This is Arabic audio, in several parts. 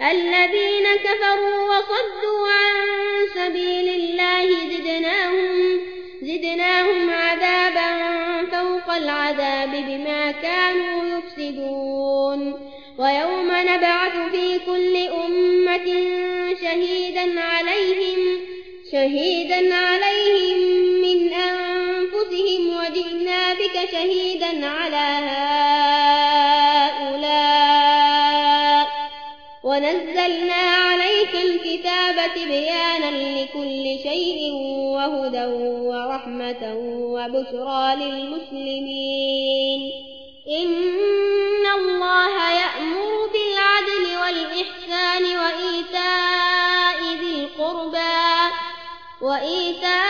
الذين كفروا وصدوا عن سبيل الله زدناهم, زدناهم عذابا فوق العذاب بما كانوا يفسدون ويوم نبعث في كل أمة شهيدا عليهم شهيدا عليهم ونزلنا عليك الكتاب بيانا لكل شيء وهدى ورحمة وبشرى للمسلمين. إن الله يأمر بالعدل والإحسان وإيتاء ذي القربى وإيتاء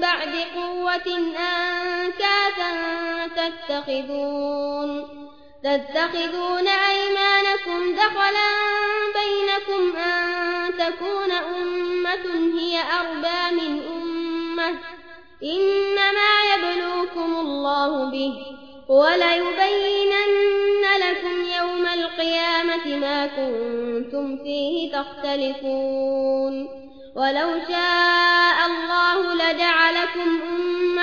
بعد قوة أنكاثا تتخذون تتخذون أيمانكم دخلا بينكم أن تكون أمة هي أربى من أمة. إنما يبلوكم الله به وليبينن لكم يوم القيامة ما كنتم فيه تختلفون. ولو شاء